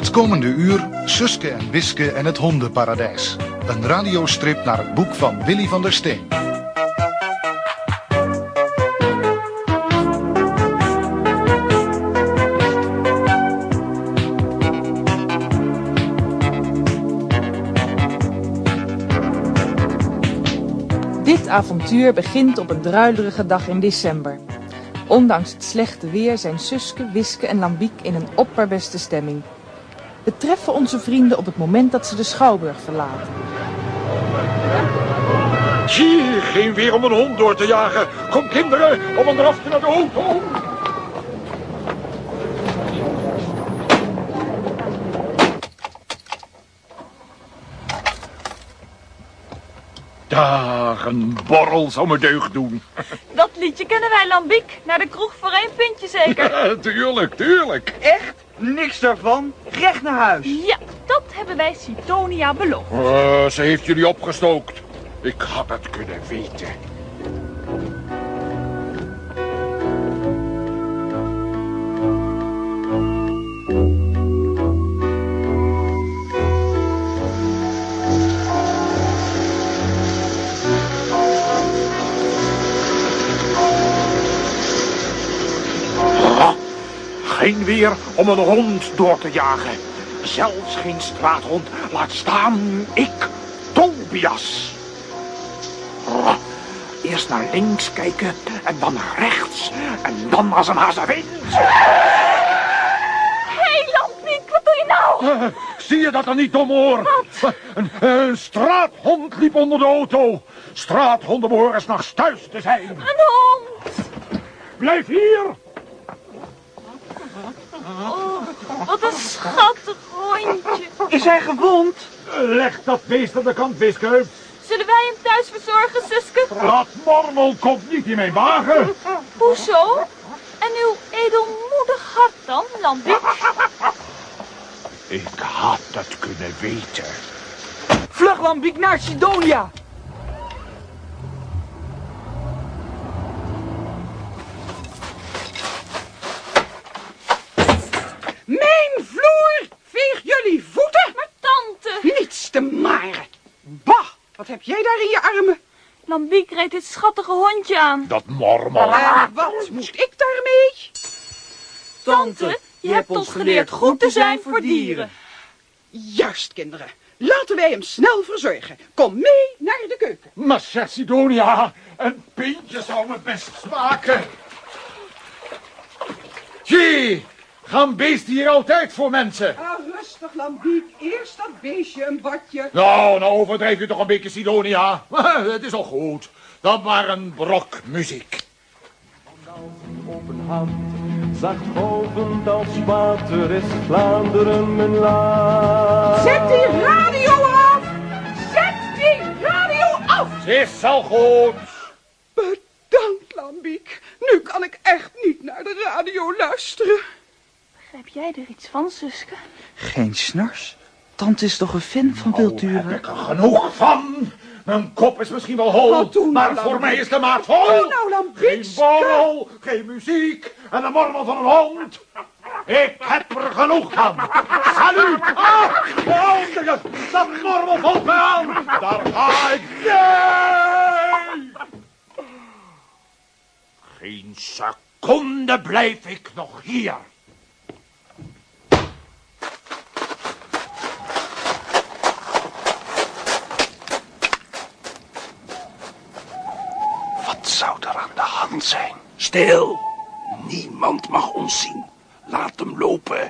Het komende uur Suske en Wiske en het hondenparadijs. Een radiostrip naar het boek van Willy van der Steen. Dit avontuur begint op een druilerige dag in december. Ondanks het slechte weer zijn Suske, Wiske en Lambiek in een opperbeste stemming. We treffen onze vrienden op het moment dat ze de schouwburg verlaten. Zie, geen weer om een hond door te jagen. Kom kinderen, om hem eraf te naar de auto. Daar, een borrel zou me deugd doen. Dat liedje kennen wij, Lambiek. Naar de kroeg voor één puntje zeker. tuurlijk, tuurlijk. Echt? Niks daarvan? Recht naar huis. Ja, dat hebben wij Citonia beloofd. Eh, ze heeft jullie opgestookt. Ik had het kunnen weten. Geen weer om een hond door te jagen. Zelfs geen straathond. Laat staan ik, Tobias. Eerst naar links kijken en dan naar rechts. En dan als een hazewind. Hé, hey, Lambiek, wat doe je nou? Eh, zie je dat dan niet, domoor? Een, een straathond liep onder de auto. Straathonden behoren s'nachts thuis te zijn. Een hond. Blijf hier. Oh, wat een schattig hondje. Is hij gewond? Leg dat beest aan de kant, Wiske. Zullen wij hem thuis verzorgen, Suske? Dat mormel komt niet in mijn wagen. Hoezo? En uw edelmoedig hart dan, Lambiek? Ik had het kunnen weten. Vlug, Lambiek, naar Sidonia. Mijn vloer! Veeg jullie voeten! Maar tante, Niets te maren. Bah, wat heb jij daar in je armen? Lambiek reed dit schattige hondje aan. Dat mormel. En wat moet ik daarmee? Tante, je hebt ons geleerd goed te zijn voor dieren. Juist, kinderen. Laten wij hem snel verzorgen. Kom mee naar de keuken. Maar Sidonia, een pintje zou me best smaken. Zie, gaan beesten hier altijd voor mensen? Ah, rustig, Lambiek. Eerst dat beestje een badje. Nou, nou overdrijf je toch een beetje, Sidonia. Het is al goed. Dan maar een brok muziek. open hand. Zacht golvend als water is Vlaanderen mijn land. Zet die radio af! Zet die radio af! Het is al goed. Bedankt, Lambiek. Nu kan ik echt niet naar de radio luisteren. Begrijp jij er iets van, Suske? Geen snars. Tante is toch een fan van Heb wildturen? ik er genoeg van? Mijn kop is misschien wel hol, Wat doen we maar dan? voor mij is de maat vol. Doe nou, Lambiek, Geen borrel, geen muziek en de mormel van een hond. Ik heb er genoeg van. Salut! Ah, honderd, dat mormel valt mij aan. Daar ga ik. Nee! Geen seconde blijf ik nog hier. Wat zou er zijn? Stil! Niemand mag ons zien. Laat hem lopen.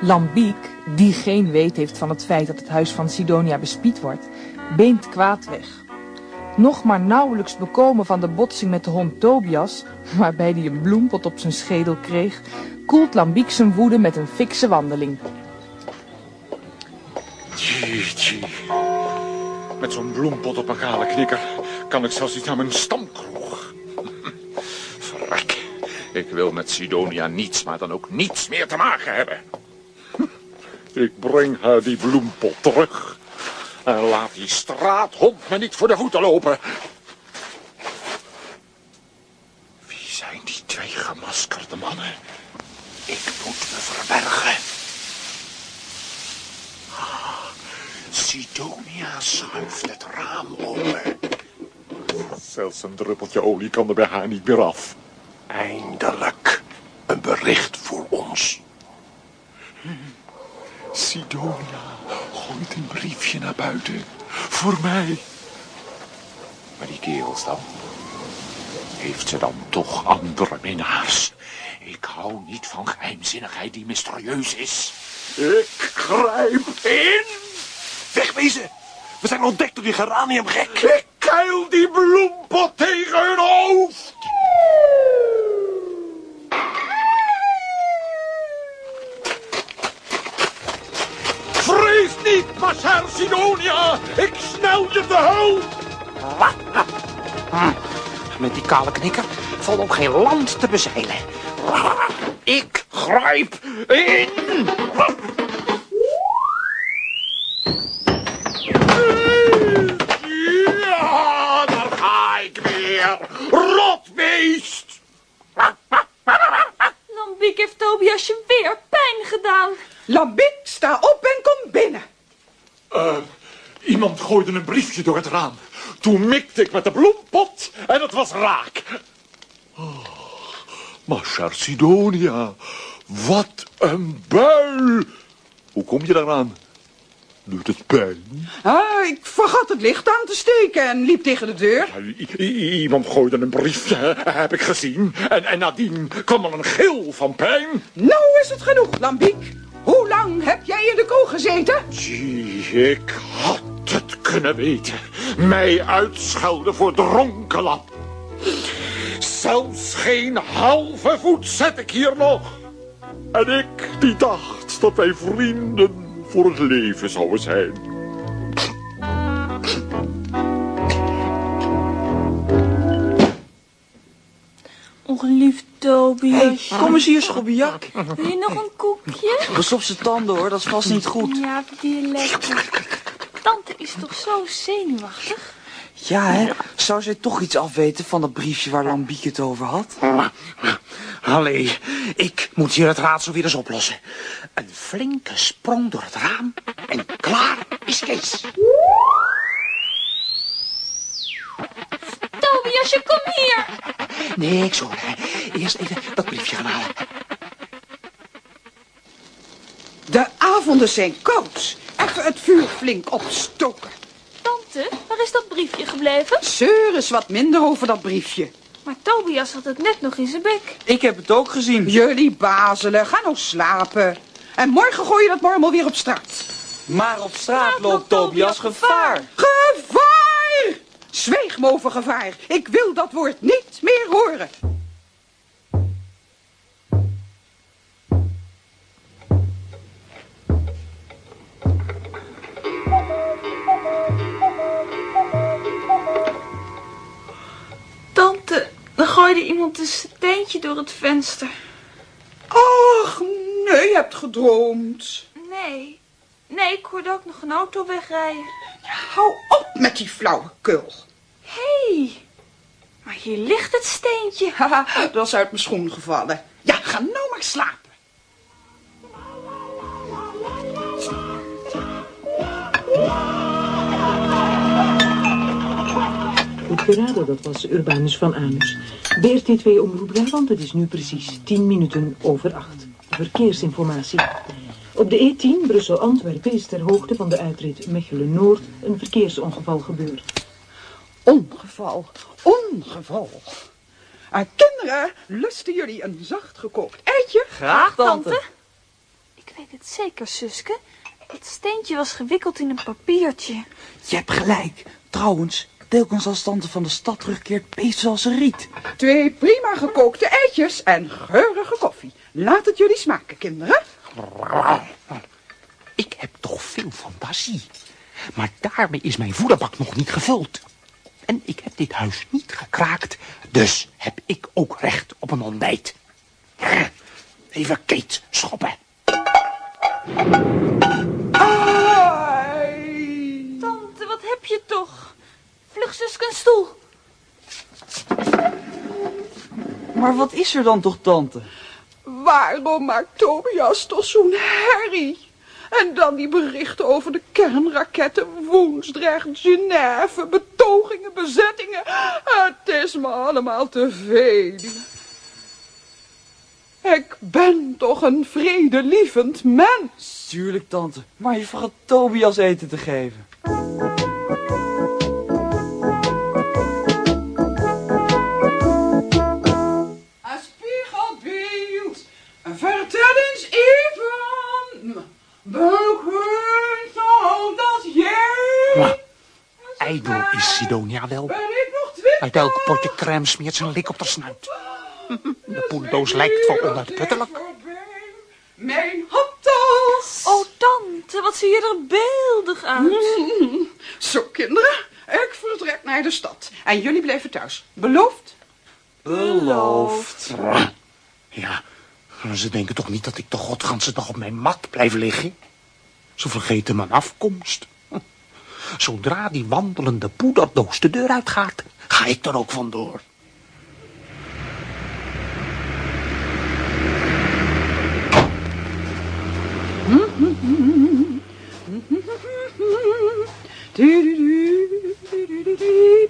Lambiek, die geen weet heeft van het feit dat het huis van Sidonia bespied wordt, beent kwaad weg. Nog maar nauwelijks bekomen van de botsing met de hond Tobias, waarbij hij een bloempot op zijn schedel kreeg, koelt Lambiek zijn woede met een fikse wandeling. Tjie, tjie. Met zo'n bloempot op een kale knikker kan ik zelfs niet naar mijn stamkroeg. Verrek. Ik wil met Sidonia niets, maar dan ook niets meer te maken hebben. Ik breng haar die bloempot terug. En laat die straathond me niet voor de voeten lopen. Wie zijn die twee gemaskerde mannen? Ik moet me verbergen. Ah, Sidonia schuift het raam open. Zelfs een druppeltje olie kan er bij haar niet meer af. Eindelijk een bericht voor ons. Sidonia gooit een briefje naar buiten. Voor mij. Maar die kerels dan? Heeft ze dan toch andere minnaars? Ik hou niet van geheimzinnigheid die mysterieus is. Ik grijp in. Wegwezen! We zijn ontdekt door die geraniumgek. Ik keil die bloempot tegen hun hoofd. Vrees niet, chère Sidonia. Ik snel je te hulp. Met die kale knikker valt ook geen land te bezeilen. Ik grijp in. Ja, daar ga ik weer. Rotbeest. Lambiek heeft Tobiasje weer pijn gedaan. Lambiek, sta op en kom binnen. Eh, iemand gooide een briefje door het raam. Toen mikte ik met de bloempot en het was raak. Oh, maar chère Sidonia, wat een buil. Hoe kom je daaraan? Doet het pijn? Ah, ik vergat het licht aan te steken en liep tegen de deur. Iemand gooide een briefje, hè, heb ik gezien. En, en nadien kwam er een gil van pijn. Nou is het genoeg, Lambiek. Hoe lang heb jij in de kool gezeten? Zie, ik had het kunnen weten. Mij uitschelden voor dronkenlap. Zelfs geen halve voet zet ik hier nog. En ik die dacht dat wij vrienden voor het leven zouden zijn. Och, lief Tobias. Kom eens hier, schobbejak. Wil je nog een koekje? Pas op zijn tanden hoor, dat is vast niet goed. Ja, die lekker. Tante is toch zo zenuwachtig? Ja, hè? Zou zij toch iets afweten van dat briefje waar Lambiek het over had? Allee, ik moet hier het raadsel weer eens oplossen. Een flinke sprong door het raam en klaar is Kees. Tobiasje, kom hier. Niks hoor, hè. eerst even dat briefje gaan halen. De avonden zijn koud. Even het vuur flink opstoken. Tante, waar is dat briefje gebleven? Zeur eens wat minder over dat briefje. Maar Tobias had het net nog in zijn bek. Ik heb het ook gezien. Jullie bazelen, ga nou slapen. En morgen gooi je dat mormel weer op straat. Maar op straat loopt Tobias gevaar. Gevaar! Zweeg me over gevaar. Ik wil dat woord niet meer horen. Gooide iemand een steentje door het venster. Ach, nee, je hebt gedroomd. Nee, nee, ik hoorde ook nog een auto wegrijden. Hou op met die flauwekul. Hé, hey, maar hier ligt het steentje. Haha, dat is uit mijn schoen gevallen. Ja, ga nou maar slapen. Goed geraden, dat was Urbanus van Anus. BRT2 Omroep Brabant, het is nu precies 10 minuten over 8. Verkeersinformatie. Op de E10 Brussel-Antwerpen is ter hoogte van de uitrit Mechelen-Noord een verkeersongeval gebeurd. Ongeval, ongeval. Ah, kinderen, lusten jullie een zacht gekookt eitje? Graag, tante. Ik weet het zeker, Suske. Dat steentje was gewikkeld in een papiertje. Je hebt gelijk. Trouwens, telkens als tante van de stad terugkeert, beest zoals een riet. Twee prima gekookte eitjes en geurige koffie. Laat het jullie smaken, kinderen. Ik heb toch veel fantasie. Maar daarmee is mijn voederbak nog niet gevuld. En ik heb dit huis niet gekraakt, dus heb ik ook recht op een ontbijt. Even Kate schoppen. Ai. Tante, wat heb je toch? Vlug, Suske, een stoel. Maar wat is er dan toch, tante? waarom maakt Tobias toch zo'n herrie? En dan die berichten over de kernraketten, Woensdrecht, Genève, betogingen, bezettingen. Het is me allemaal te veel. Ik ben toch een vredelievend mens. Tuurlijk, tante. Maar je vergat Tobias eten te geven. Maar ijdel is Sidonia wel. Ben ik nog twintig? Uit elk potje crème smeert een lik op de snuit. De poendoos lijkt voor onuitputtelijk. Mijn handtas. Oh, tante, wat zie je er beeldig uit. Zo, kinderen. Ik vertrek naar de stad. En jullie blijven thuis. Beloofd? Beloofd. Ze denken toch niet dat ik de godganse dag op mijn mat blijf liggen? Ze vergeten mijn afkomst. Zodra die wandelende poederdoos de deur uitgaat, ga ik er ook vandoor.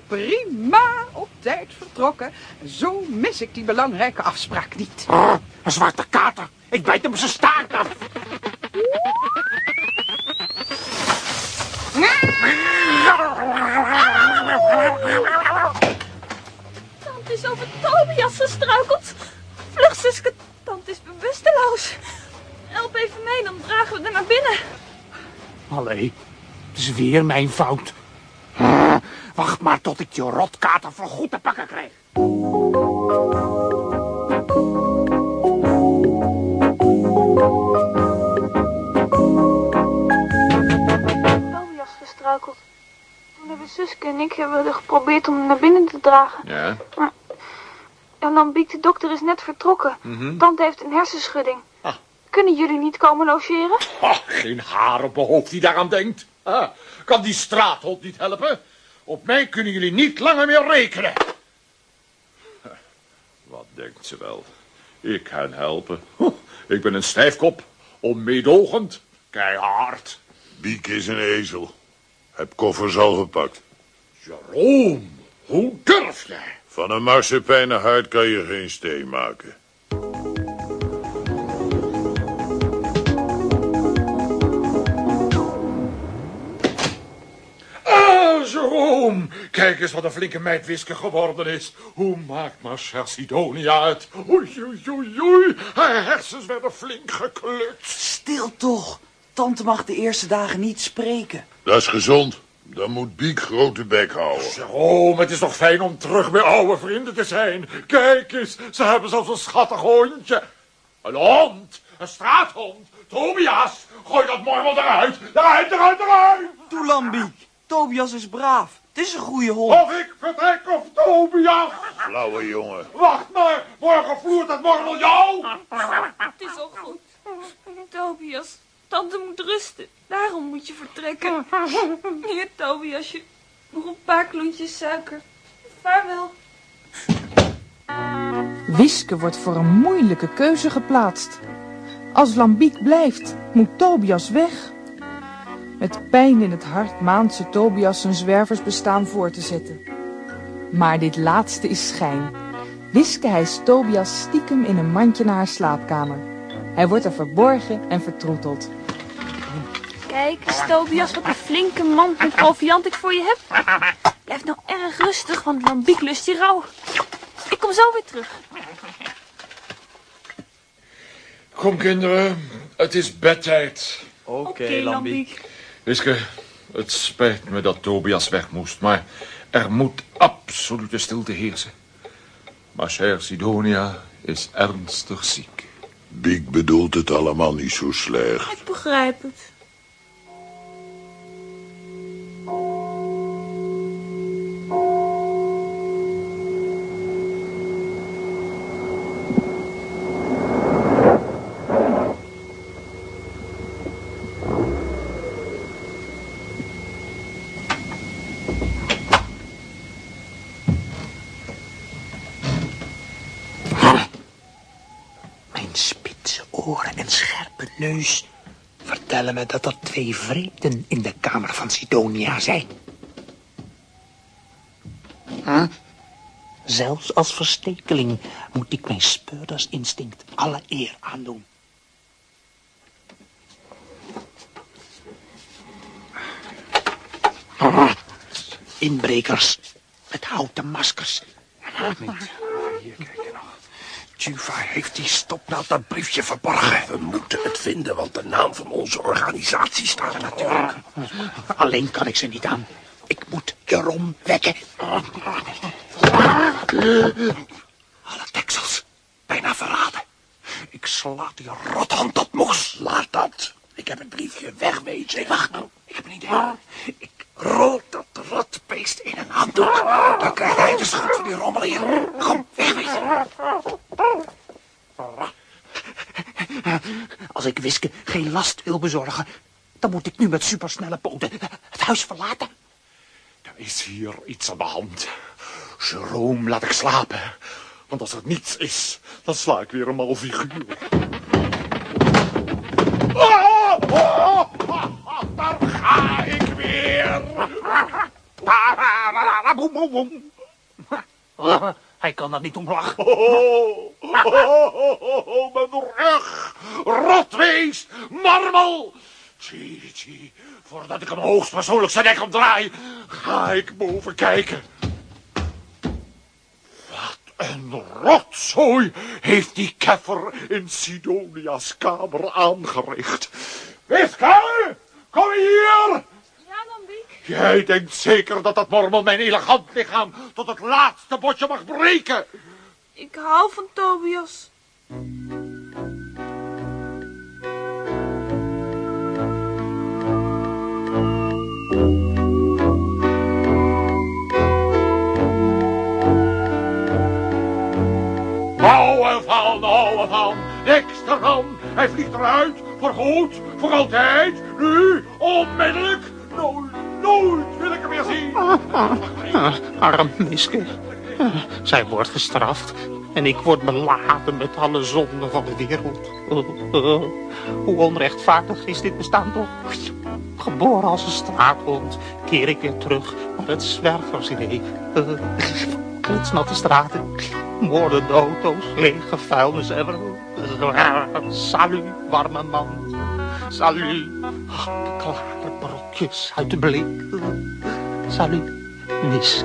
Prima, op tijd vertrokken. Zo mis ik die belangrijke afspraak niet. Een zwarte kater. Ik bijt hem zijn staart af. Tante is over Tobias gestruikeld. Vlug, Suske, tante is bewusteloos. Help even mee, dan dragen we haar naar binnen. Allee, het is weer mijn fout. Wacht maar tot ik die rotkater voor goed te pakken krijg. Gestruikeld. Toen hebben Suske en ik hebben geprobeerd om hem naar binnen te dragen. Ja? En dan biekt de dokter is net vertrokken. Mhm. Tante heeft een hersenschudding. Ah. Kunnen jullie niet komen logeren? Ah, geen haar op mijn hoofd die daaraan denkt. Ah, kan die straathond niet helpen? Op mij kunnen jullie niet langer meer rekenen. Wat denkt ze wel? Ik kan helpen. Ik ben een stijfkop, onmeedogend, keihard. Biek is een ezel. Heb koffers al gepakt. Jerome, hoe durf jij? Van een marsepijnen hart kan je geen steen maken. Ah, Jerome, kijk eens wat een flinke meid Wiske geworden is. Hoe maakt Marcel Sidonia het? Oei, oei, oei, oei. Haar hersens werden flink gekleurd. Stil toch. Tante mag de eerste dagen niet spreken. Dat is gezond. Dan moet Biek grote bek houden. Jerome, het is toch fijn om terug bij oude vrienden te zijn. Kijk eens, ze hebben zelfs een schattig hondje. Een hond, een straathond. Tobias, gooi dat mormel eruit. Eruit, eruit, eruit. Doe Lambiek. Tobias is braaf. Het is een goede hond. Of ik vertrek of Tobias. Flauwe jongen. Wacht maar, morgen vloert het mormel jou. Het is al goed. Tobias, tante moet rusten. Daarom moet je vertrekken. Hier, Tobiasje. Nog een paar klontjes suiker. Vaarwel. Wiske wordt voor een moeilijke keuze geplaatst. Als Lambiek blijft, moet Tobias weg. Met pijn in het hart maant ze Tobias zijn zwerversbestaan voor te zetten. Maar dit laatste is schijn. Wiske hijst Tobias stiekem in een mandje naar haar slaapkamer. Hij wordt er verborgen en vertroeteld. Kijk eens, Tobias, wat een flinke mand met proviant ik voor je heb. Blijf nou erg rustig, want Lambiek lust die rauw. Ik kom zo weer terug. Kom kinderen, het is bedtijd. Oké, Lambiek. Wiske, het spijt me dat Tobias weg moest, maar er moet absolute stilte heersen. Maar cher Sidonia is ernstig ziek. Biek bedoelt het allemaal niet zo slecht. Ik begrijp het. Neus vertellen me dat er twee vreemden in de kamer van Sidonia zijn. Huh? Zelfs als verstekeling moet ik mijn speurdersinstinct alle eer aandoen. Inbrekers met houten maskers. Hier, kijk. Juva heeft die stopnaald dat briefje verborgen. We moeten het vinden, want de naam van onze organisatie staat er natuurlijk. Alleen kan ik ze niet aan. Ik moet Jeroen wekken. Alle deksels. Bijna verraden. Ik sla die rothand dat nog. Laat dat. Ik heb het briefje wegwezen. Wacht nou. Ik heb een idee. Ik rol dat rotbeest in een handdoek. Dan krijgt hij de schuld van die rommel. Kom, wegwezen. Als ik Wiske geen last wil bezorgen, dan moet ik nu met supersnelle poten het huis verlaten. Er is hier iets aan de hand. Jerome, laat ik slapen. Want als er niets is, dan sla ik weer een mal figuur. Hij kan daar niet om lachen. Oh, oh, oh, oh, mijn rug. Rotwees, marmel. Tjie, tjie, voordat ik hem hoogstpersoonlijk zijn nek omdraai, ga ik boven kijken. Wat een rotzooi heeft die keffer in Sidonia's kamer aangericht. Wiske, kom hier! Jij denkt zeker dat dat mormel mijn elegant lichaam tot het laatste botje mag breken. Ik hou van Tobias. Hou ervan, hou ervan. Niks ervan. Hij vliegt eruit. Voor goed. Voor altijd. Nu. Onmiddellijk. Nooit, nooit wil ik hem meer zien. Ah, arm Miske. Zij wordt gestraft. En ik word beladen met alle zonden van de wereld. Oh, Hoe onrechtvaardig is dit bestaan toch? Geboren als een straathond, keer ik weer terug naar het zwerversleven. Klitsnatte straten, moordende auto's, lege vuilnis en... Salut, warme man. Salut, klare uit de blik. Salut, Miske.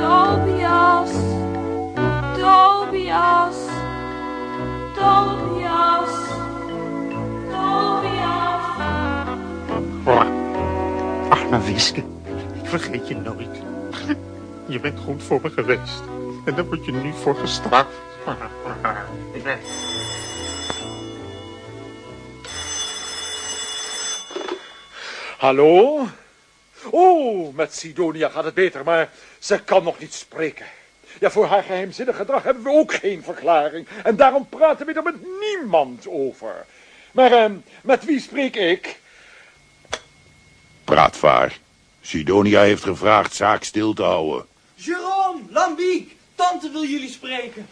Tobias. Tobias. Tobias. Tobias. Arme Wiske, ik vergeet je nooit. Je bent goed voor me geweest. En daar word je nu voor gestraft. Hallo? Oh, met Sidonia gaat het beter, maar ze kan nog niet spreken. Ja, voor haar geheimzinnig gedrag hebben we ook geen verklaring. En daarom praten we er met niemand over. Maar eh, met wie spreek ik? Praatvaar. Sidonia heeft gevraagd zaak stil te houden. Jerome, Lambiek, tante wil jullie spreken.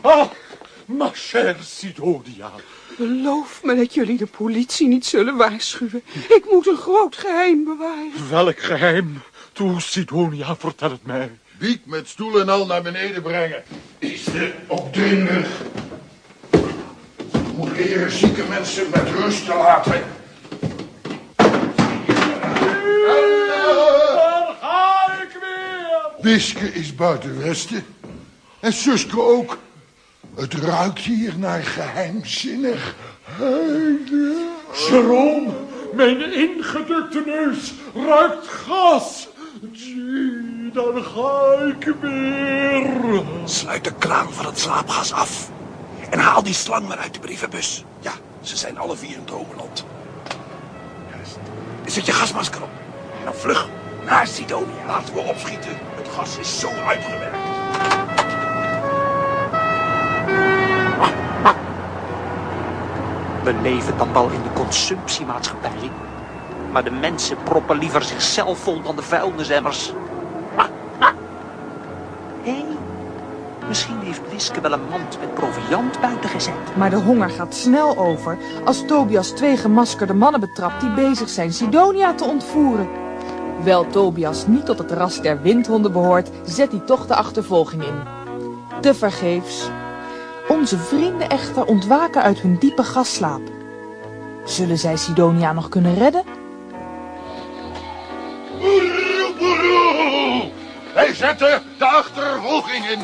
Ah, ma chère Sidonia. Beloof me dat jullie de politie niet zullen waarschuwen. Ik moet een groot geheim bewaren. Welk geheim? Toe, Sidonia, vertel het mij. Biek met stoel en al naar beneden brengen. Is de opdringer. Moet leren zieke mensen met rust te laten. Daar ga ik weer. Wiske is buiten Westen. En Suske ook. Het ruikt hier naar geheimzinnig. Jerome, mijn ingedrukte neus ruikt gas. Gee, dan ga ik weer. Sluit de kraan van het slaapgas af. En haal die slang maar uit de brievenbus. Ja, ze zijn alle vier in Dromeland. Juist. Zet je gasmasker op. Dan vlug naar Sidonia. Laten we opschieten. Het gas is zo uitgewerkt. We leven dan wel in de consumptiemaatschappij. Maar de mensen proppen liever zichzelf vol dan de vuilnisemmers. Hé, hey, misschien heeft Wiske wel een mand met proviant buiten gezet. Maar de honger gaat snel over als Tobias twee gemaskerde mannen betrapt die bezig zijn Sidonia te ontvoeren. Wel Tobias niet tot het ras der windhonden behoort, zet hij toch de achtervolging in. Te vergeefs. Onze vrienden echter ontwaken uit hun diepe gasslaap. Zullen zij Sidonia nog kunnen redden? Boeroe! Wij zetten de achtervolging in.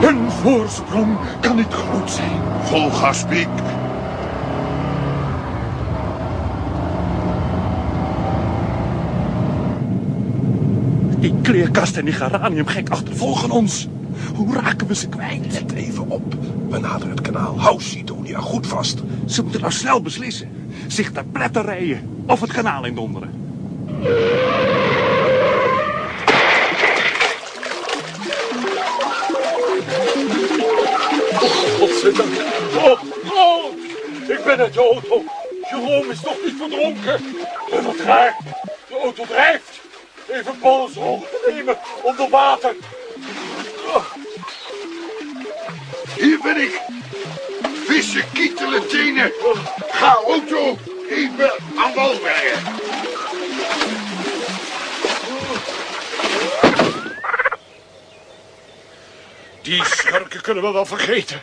Hun voorsprong kan niet groot zijn. Vol gas, Piek. Die kleerkast en die geraniumgek achtervolgen ons. Hoe raken we ze kwijt? Let even op. We naderen het kanaal. Hou Sidonia goed vast. Ze moeten nou snel beslissen. Zich ter pletter rijden. Of het kanaal indonderen. Godzijdank. Oh, oh, ik ben uit de auto. Jerome is nog niet verdronken. En wat raar. De auto drijft. Even polshoogte nemen onder water. Hier ben ik. Vissen, kietelen, tenen. Ga auto even aan wal brengen. Die schurken kunnen we wel vergeten.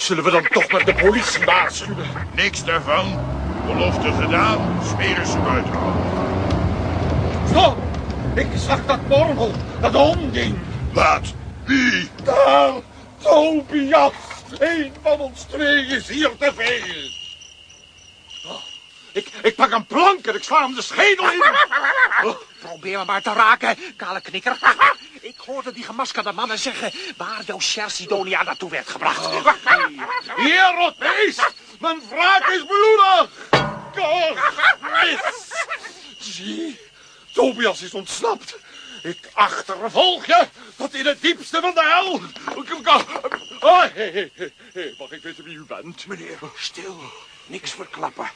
Zullen we dan toch maar de politie waarschuwen? Niks daarvan. Belofte gedaan. Smeren ze buiten. Stop! Ik zag dat morgel, dat honding. Wat? Wie? Daar, Tobias. Eén van ons twee is hier te veel. Oh, ik, ik pak een plank en ik sla hem de schedel in. Oh, probeer me maar te raken, kale knikker. Ik hoorde die gemaskerde mannen zeggen waar jouw Cher Sidonia naartoe werd gebracht. Hier, rotbeest! Mijn wraak is bloedig! Zie, Tobias is ontsnapt. Ik achtervolg je tot in het diepste van de hel. Oh, hey, hey, hey, Mag ik weten wie u bent? Meneer, stil. Niks verklappen.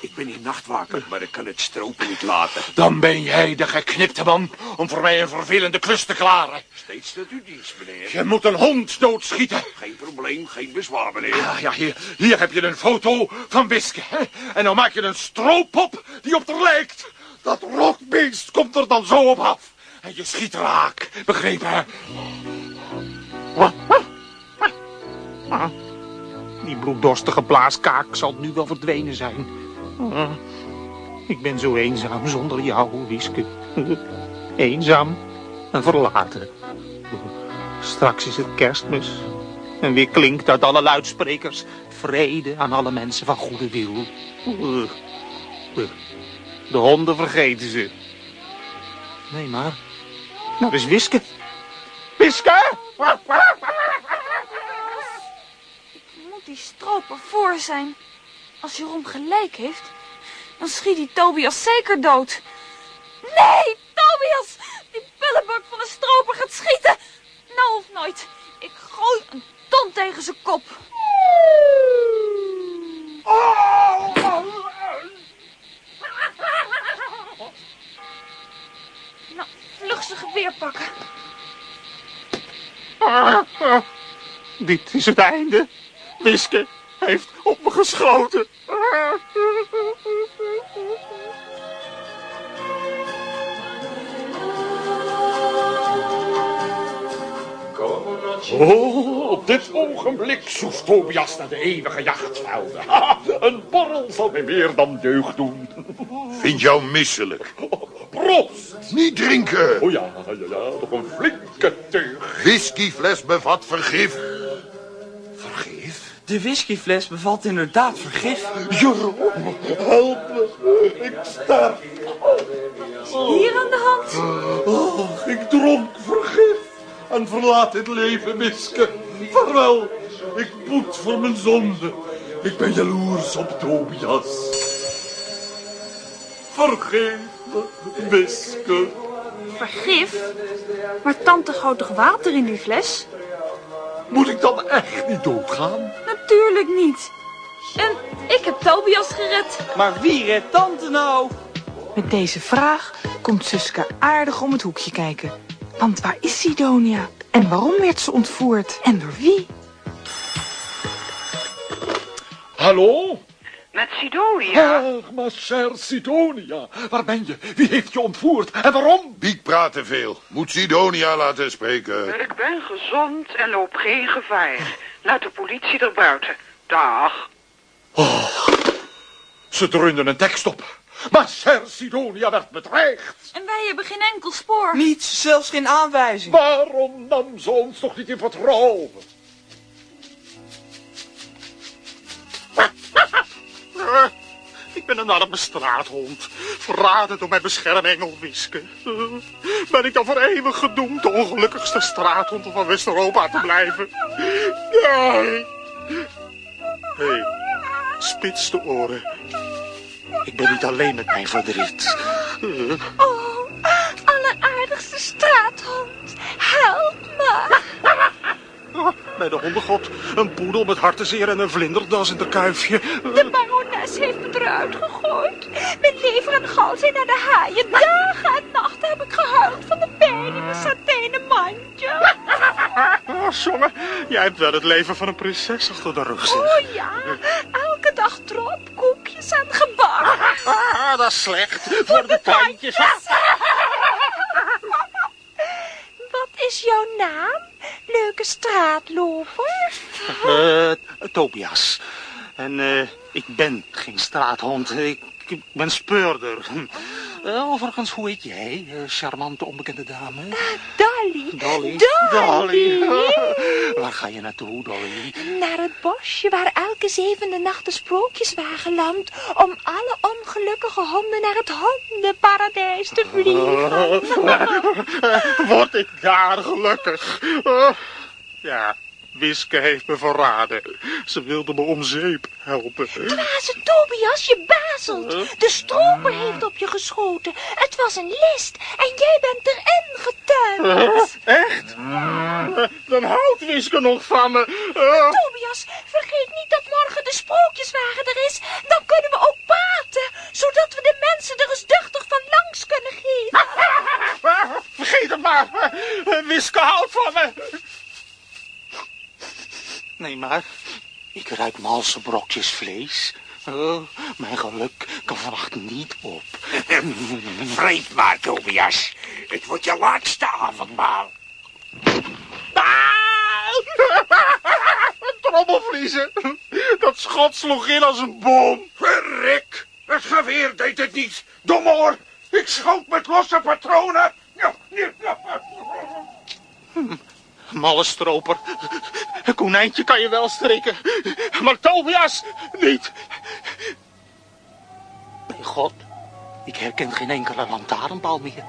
Ik ben hier nachtwaker, maar ik kan het stropen niet laten. Dan ben jij de geknipte man om voor mij een vervelende klus te klaren. Steeds tot uw dienst, meneer. Je moet een hond doodschieten. Geen probleem, geen bezwaar, meneer. Ja, ja hier, hier heb je een foto van Wiske. Hè? En dan maak je een stroopop die op er lijkt. Dat rokbeest komt er dan zo op af. En je schiet raak, begrepen? Ah, die bloeddorstige blaaskaak zal nu wel verdwenen zijn. Ah, ik ben zo eenzaam zonder jou, Wieske. Eenzaam en verlaten. Straks is het kerstmis. En weer klinkt uit alle luidsprekers... vrede aan alle mensen van goede wil. De honden vergeten ze. Nee, maar... Nou, is Wiske. Wiske! Die stroper voor zijn? Als Jeroen gelijk heeft, dan schiet die Tobias zeker dood. Nee, Tobias! Die pullenbak van de stroper gaat schieten. Nou of nooit. Ik gooi een ton tegen zijn kop. Nou, vlug zijn geweer pakken. Dit is het einde. Wiske heeft op me geschoten. Oh, op dit ogenblik zoekt Tobias naar de eeuwige jachtvelden. Ha, een borrel zal mij meer dan deugd doen. Vind jou misselijk. Proost! Niet drinken. Oh ja, ja, ja, nog een flinke teug. Whiskyfles bevat vergif. Vergif? De whiskyfles bevat inderdaad vergif. Jerome, help me. Ik sterf. Hier aan de hand. Oh, ik dronk vergif en verlaat dit leven, Miske. Vaarwel, ik boet voor mijn zonde. Ik ben jaloers op Tobias. Vergeef me, Wiske. Vergif? Maar tante houdt toch water in die fles? Moet ik dan echt niet doodgaan? Natuurlijk niet. En ik heb Tobias gered. Maar wie redt tante nou? Met deze vraag komt Suske aardig om het hoekje kijken. Want waar is Sidonia? En waarom werd ze ontvoerd? En door wie? Hallo? Met Sidonia. Ach, ma chère Sidonia. Waar ben je? Wie heeft je ontvoerd? En waarom? Piek praat te veel. Moet Sidonia laten spreken. Ik ben gezond en loop geen gevaar. Laat de politie er buiten. Dag. Oh, ze dreunden een tekst op. Ma chère Sidonia werd bedreigd. En wij hebben geen enkel spoor. Niets, zelfs geen aanwijzing. Waarom nam ze ons toch niet in vertrouwen? Ik ben een arme straathond, verraden door mijn beschermengel Wiske. Ben ik dan voor eeuwig gedoemd de ongelukkigste straathond van West-Europa te blijven? Nee. Hé, hey, spits de oren. Ik ben niet alleen met mijn verdriet. Oh, alleraardigste straathond. Help me. Bij de hondengod, een poedel met hartenzeer en een vlinderdas in de kuifje. De barones heeft me eruit gegooid. Mijn lever en gal zijn naar de haaien. Dagen en nachten heb ik gehuild van de pijn in mijn satijnen mandje. Oh, jongen, jij hebt wel het leven van een prinses achter de rug zitten. Oh ja, elke dag drop, koekjes en gebak. Ah, dat is slecht. Voor de tandjes. Wat is jouw naam, leuke straatloper? Uh, Tobias. En uh, ik ben geen straathond. Ik, ik ben speurder. Uh, overigens, hoe heet jij, charmante onbekende dame? Dolly. Dolly. Dolly. waar ga je naartoe, Dolly? Naar het bosje waar elke zevende nacht de sprookjeswagen landt... om alle ongelukkige honden naar het hondenparadijs te vliegen. Word ik daar gelukkig? Oh, ja, Wiske heeft me verraden. Ze wilde me om zeep helpen. Dwaze Tobias, je bazelt. De stroper heeft op je geschoten. Het was een list en jij bent erin getuigd. Echt? Dan houdt Wiske nog van me. Tobias, vergeet niet dat morgen de sprookjeswagen er is. Dan kunnen we ook praten, zodat we de mensen er eens duchtig van langs kunnen geven. Vergeet het maar. Wiske houdt van me. Nee, maar ik ruik malse brokjes vlees. Oh, mijn geluk kan vannacht niet op. Vreemd maar, Tobias. Het wordt je laatste avondmaal. Trommelvliezen. Dat schot sloeg in als een boom. Verrek. Het geweer deed het niet. Domoor. Ik schoot met losse patronen. Hm. Malle stroper. Een konijntje kan je wel strikken. Maar Tobias niet. Bij God, ik herken geen enkele lantaarnpaal meer.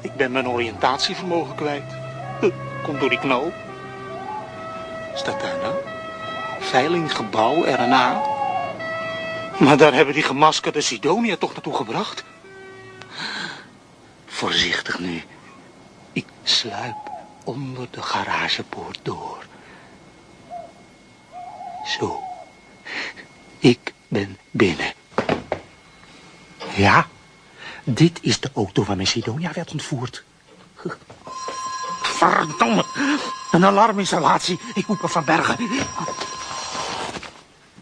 Ik ben mijn oriëntatievermogen kwijt. Komt door die knoop. Staat daar nou? Veilinggebouw RNA. Maar daar hebben die gemaskerde Sidonia toch naartoe gebracht. Voorzichtig nu. Ik sluip onder de garagepoort door. Zo. Ik ben binnen. Ja, dit is de auto waarmee Sidonia werd ontvoerd. Verdomme, een alarminstallatie. Ik moet me verbergen.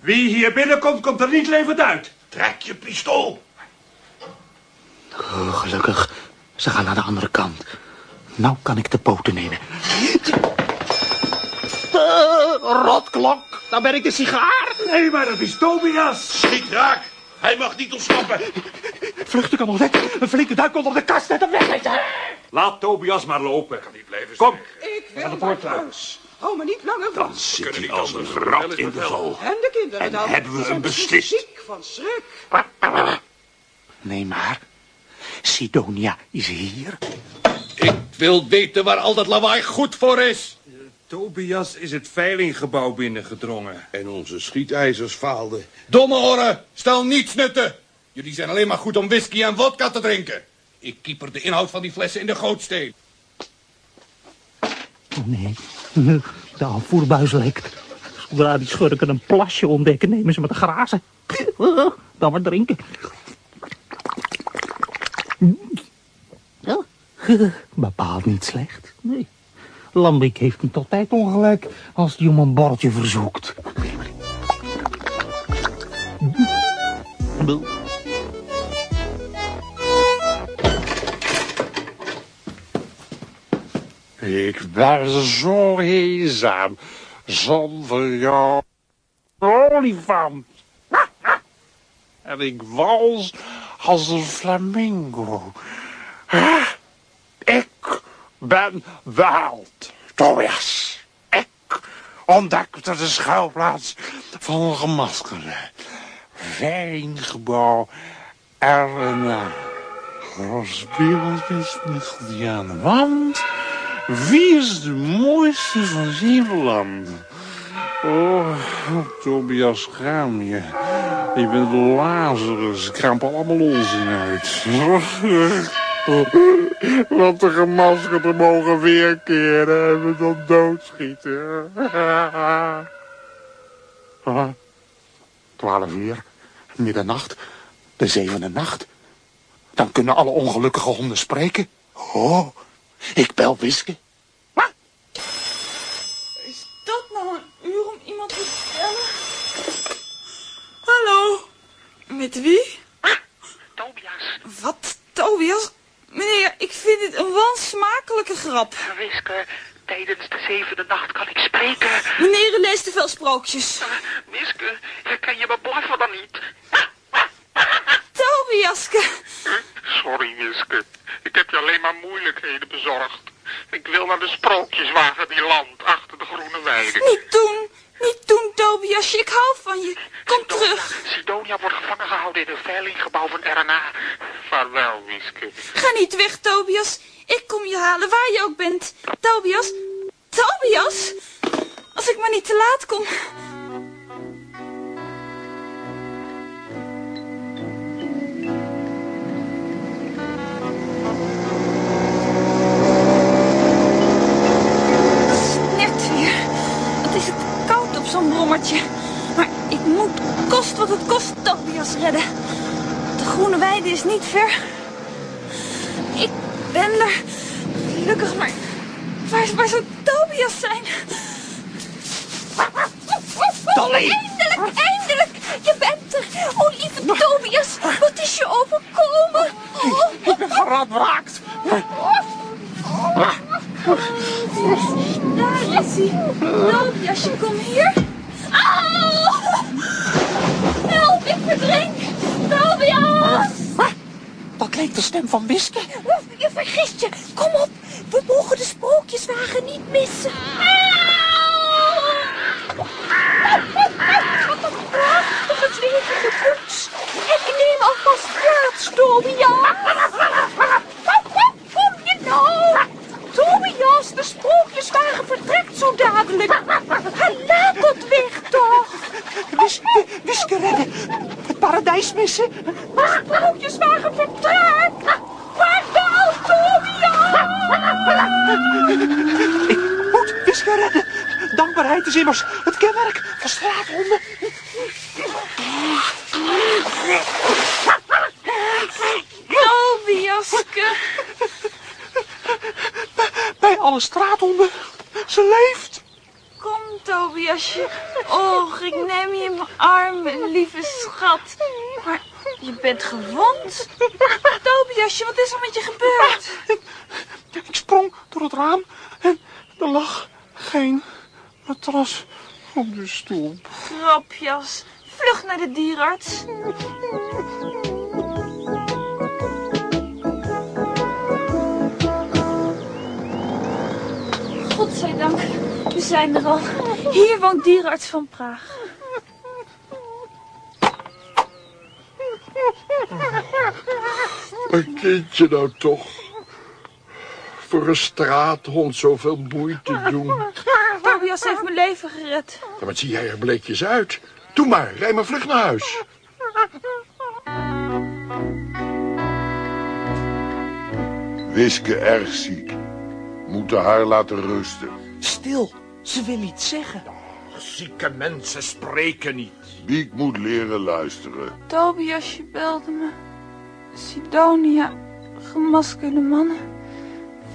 Wie hier binnenkomt, komt er niet levend uit. Trek je pistool. Oh, gelukkig, ze gaan naar de andere kant. Nou kan ik de poten nemen. Uh, rotklok, dan ben ik de sigaar. Nee, maar dat is Tobias. Schiet raak. Hij mag niet ontsnappen. Vluchten kan nog weg. Een flinke duik onder de kast en hem wegeten. Laat Tobias maar lopen. Kan niet blijven Kom. Ik wil Aan de poort uit. Hou me niet langer Dan zit hij als een rat in de val. En de kinderen En dan? hebben we hem precies beslist. ziek van schrik. Nee, maar Sidonia is hier. Ik wil weten waar al dat lawaai goed voor is. Tobias is het veilinggebouw binnengedrongen. En onze schietijzers faalden. Domme oren, stel niets nutten. Jullie zijn alleen maar goed om whisky en vodka te drinken. Ik kieper de inhoud van die flessen in de gootsteen. Oh nee, de afvoerbuis lekt. Zodra die schurken een plasje ontdekken, nemen ze me te grazen. Dan maar drinken. Bepaald niet slecht, nee. Lambiek heeft niet altijd ongelijk als hij om een borreltje verzoekt. Ik ben zo eenzaam zonder jou. Olifant. En ik wals als een flamingo. Ik ben de held, Tobias. Ik ontdekte de schuilplaats van een gemaskerde. Wijngebouw RNA. Roosbeeldjes met aan de. Wie is de mooiste van Zeeland? Oh, Tobias, schaam je. Je bent Lazarus. Ik kramp allemaal onzin uit. Want de gemaskerden mogen weerkeren en me dan doodschieten. Ah, Twaalf uur, middernacht, de zevende nacht. Dan kunnen alle ongelukkige honden spreken. Oh, ik bel Wiske. Is dat nou een uur om iemand te bellen? Hallo? Met wie? Tobias. Wat, Tobias? Meneer, ik vind dit een wansmakelijke grap. Wiske, tijdens de zevende nacht kan ik spreken. Meneer, u leest te veel sprookjes. Wiske, herken je mijn blaffer dan niet? Tobiaske. Sorry, Wiske. Ik heb je alleen maar moeilijkheden bezorgd. Ik wil naar de sprookjeswagen die landt achter de groene weide. Niet doen. Niet doen, Tobiasje. Ik hou van je. Kom terug. Sidonia wordt gevangen gehouden in een veilinggebouw van RNA. Vaarwel, Wiske. Ga niet weg, Tobias. Ik kom je halen waar je ook bent. Tobias. Tobias. Als ik maar niet te laat kom. Zo'n brommertje. Maar ik moet kost wat het kost Tobias redden. De groene weide is niet ver. Ik ben er. Gelukkig, maar waar, waar zou Tobias zijn? Dolly! Eindelijk, eindelijk! Je bent er! Oh, lieve Tobias, wat is je overkomen? Oh. Ik ben geradbraakt. Daar is hij. Tobiasje, kom hier. Au! Help, ik verdrink! Tobias! Dat leek de stem van Wiske. Je vergist je. Kom op, we mogen de sprookjeswagen niet missen. Wat een prachtige zwevende koets. Ik neem alvast plaats, Tobias. Kom je nou? Tobias, de sprookjeswagen vertrekt zo dadelijk. Laat dat weg, toch? Wiske, Wiske redden. Het paradijs missen. De sprookjeswagen vertrekt. Vaarwel, Tobias. Ik moet Wiske redden. Dankbaarheid is immers het kenmerk van straathonden. Tobiaske. Bij alle straathonden. Ze leeft. Kom, Tobiasje. Och, ik neem je in mijn armen, lieve schat. Maar je bent gewond. Tobiasje, wat is er met je gebeurd? Ik sprong door het raam en er lag geen matras op de stoep. Grapjas. Vlug naar de dierarts. Godzijdank, we zijn er al. Hier woont dierarts van Praag. Een kindje nou toch. Voor een straathond zoveel moeite doen. Tobias heeft mijn leven gered. Maar wat zie jij er bleekjes uit? Doe maar, rij maar vlug naar huis. Wiske erg ziek. Moeten haar laten rusten. Stil, ze wil iets zeggen. Zieke mensen spreken niet. Biek moet leren luisteren. Tobias, je belde me. Sidonia, gemaskerde mannen.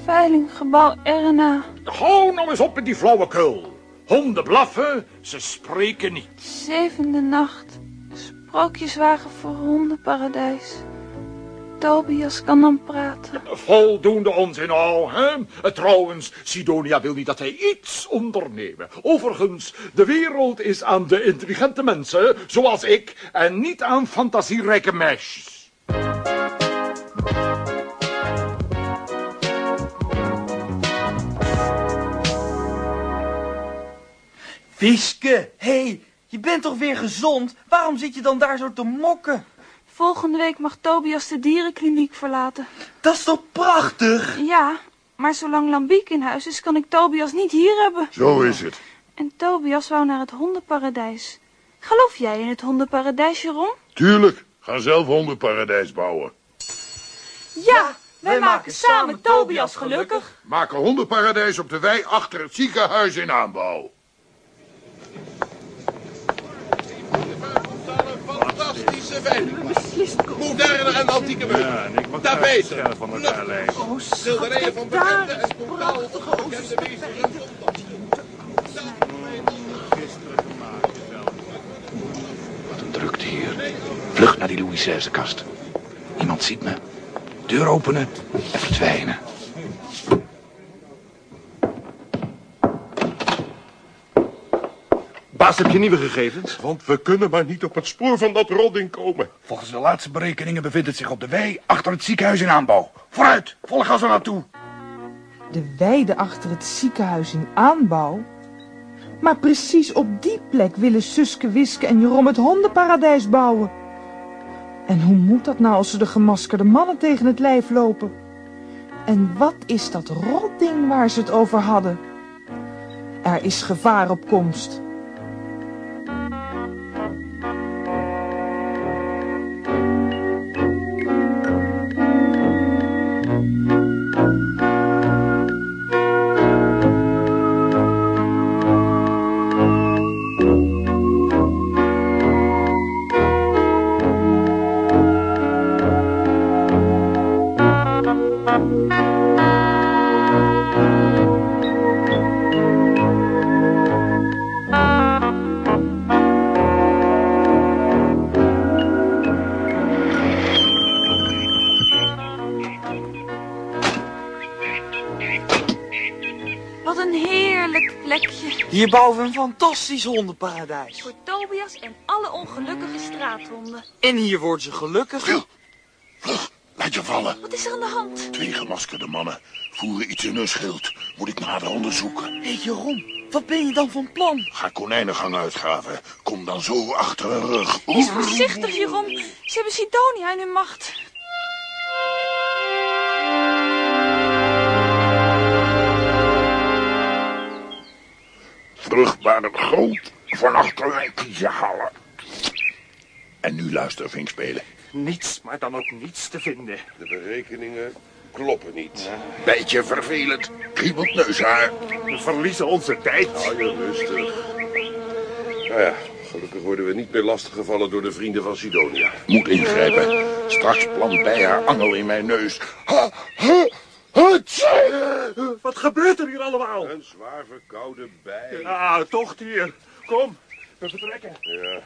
Veilinggebouw RNA. Hou nou eens op met die flauwekul. Honden blaffen, ze spreken niet. Zevende nacht. Sprookjeswagen voor hondenparadijs. Tobias kan dan praten. Voldoende onzin al, hè? Eh, Trouwens, Sidonia wil niet dat hij iets ondernemen. Overigens, de wereld is aan de intelligente mensen, zoals ik, en niet aan fantasierijke meisjes. Wiske, hé, hey, je bent toch weer gezond? Waarom zit je dan daar zo te mokken? Volgende week mag Tobias de dierenkliniek verlaten. Dat is toch prachtig? Ja, maar zolang Lambiek in huis is, kan ik Tobias niet hier hebben. Zo is het. En Tobias wou naar het hondenparadijs. Geloof jij in het hondenparadijs, Jeroen? Tuurlijk. Ga zelf hondenparadijs bouwen. Ja, wij, maken samen Tobias gelukkig. Maak een hondenparadijs op de wei achter het ziekenhuis in aanbouw. Fantastische. Moderne en antieke meuk. Ja, en ik mag Tapijten. scherp van elkaar lijken. Schilderijen van bekende en totaal onbekende meesters. Wat een drukte hier. Vlug naar die Louis XVI-kast. Iemand ziet me. Deur openen en verdwijnen. Baas, heb je nieuwe gegevens? Want we kunnen maar niet op het spoor van dat rodding komen. Volgens de laatste berekeningen bevindt het zich op de wei achter het ziekenhuis in aanbouw. Vooruit, volg gas er naartoe. De weide achter het ziekenhuis in aanbouw? Maar precies op die plek willen Suske, Wiske en Jeroen het hondenparadijs bouwen. En hoe moet dat nou als ze de gemaskerde mannen tegen het lijf lopen? En wat is dat rotding waar ze het over hadden? Er is gevaar op komst. Hier bouwen we een fantastisch hondenparadijs. Voor Tobias en alle ongelukkige straathonden. En hier worden ze gelukkig. Laat je vallen. Wat is er aan de hand? Twee gemaskerde mannen voeren iets in hun schild. Moet ik nader onderzoeken. Hé hey Jeroen, wat ben je dan van plan? Ga konijnengang uitgraven. Kom dan zo achter hun rug. Wees voorzichtig, Jeroen. Ze hebben Sidonia in hun macht. Vruchtbare grond van achteruit kiezen halen. En nu luister, vinkspelen. Niets, maar dan ook niets te vinden. De berekeningen kloppen niet. Beetje vervelend. Kriebelt neushaar. We verliezen onze tijd. Hou je rustig. Nou ja, gelukkig worden we niet meer lastiggevallen door de vrienden van Sidonia. Moet ingrijpen. Straks plant bij haar angel in mijn neus. Ha, ha. Wat gebeurt er hier allemaal? Een zwaar verkoude bij. Ah, tocht hier. Kom, we vertrekken. Ja,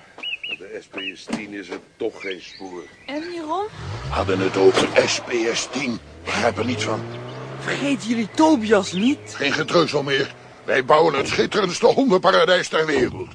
de SPS-10 is er toch geen spoor. En Jeroen? Hadden het over SPS-10. Begrijp er niets van. Vergeet jullie Tobias niet? Geen getreuzel meer. Wij bouwen het schitterendste hondenparadijs ter wereld.